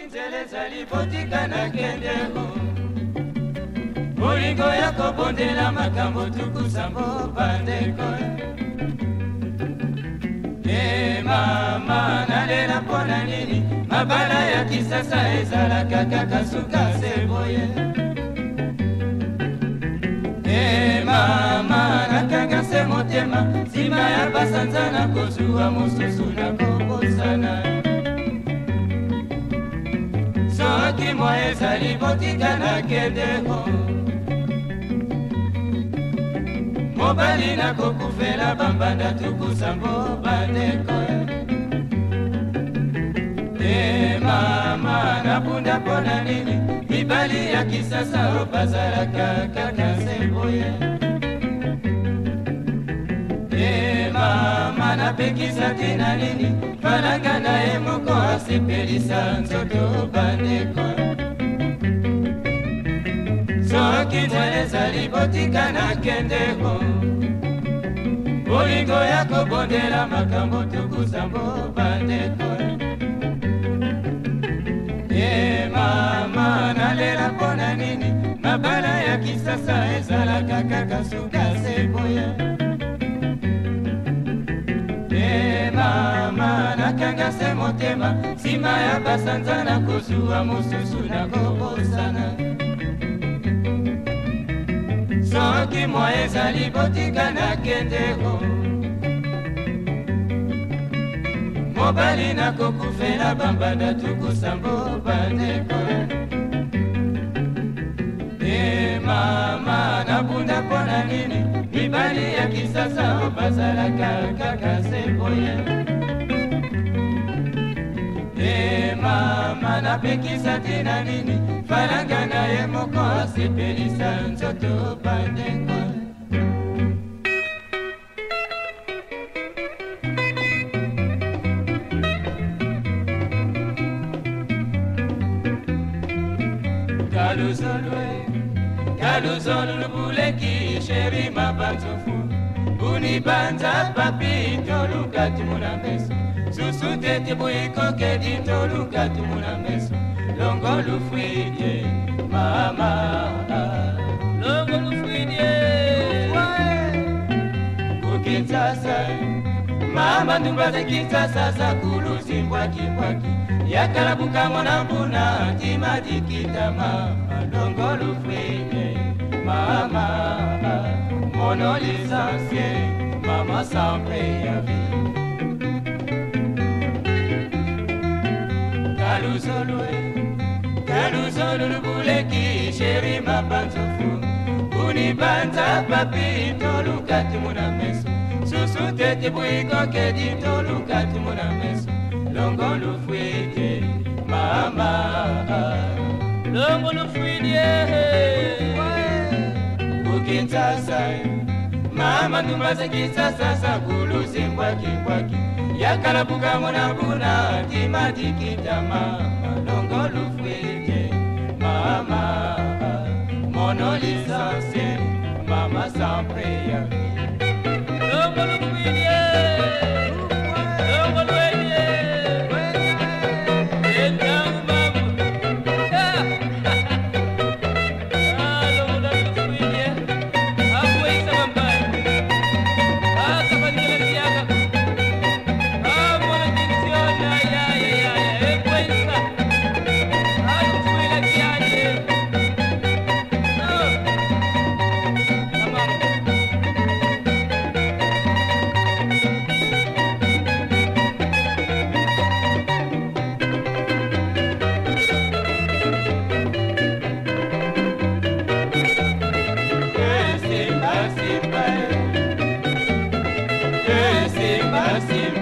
soki nzela ezali botika nakendeko molingo ya kobondela makambo tukusambo bandeko e mama nalela mpona nini mabala ya kisasa ezalaka kaka suka seboye e mama nakanga se motema nsima ya basanza na kozwa mosusu nango molimo ezali botika nakendeko mobali nakokufela bambanda tukusango bandeko e mama napunda mpo na nini mibali ya kisasa o bazalaka kaka semboye e mama napekisaki na nini falanga na ye moko asepelisa nzoto bandeko lino ezali kotika nakendeko bolingo ya kobondela makambo tokusambo bandeko ye mama nalela mpona nini mabala ya kisasa ezalaka kaka suka seboya ye mama nakanga se motema nsima ya basanza na kozwa mosusu na kobosana soki mwa ezali botika nakende o mobali nakokufela bambanda tukusambo bandeko e mama nabunda mpo na nini mibali ya kisasa bazalaka kaka semboye napikisa tina nini faranga moko nzoto pandengo kaluzolwe kaluzolu lubuleki sheri mabanzofu buni papi tolukati muna lusu te ti buikoke dintoluka tumula meso longo lufuidie ah. mama longo lufuidie kukitsasa mama ndumbasa ah. kitsasa sakuluzimbwakimbwaki yakala bukangona mpuna ntima dikitama longo lufuidie mama mono lisansie mama sanpe ya vie alusolue talusolulubuleki sheri mabanzofu unibanza papi tolukati muna meso susu tete buikokedi tolukati muna meso longo lufuite mama longo lufuidie bukinsasa eh. mama ndumbazekisasasa kuluzimbwakimbwaki yakalabuka mona kuna kimatikitama Assim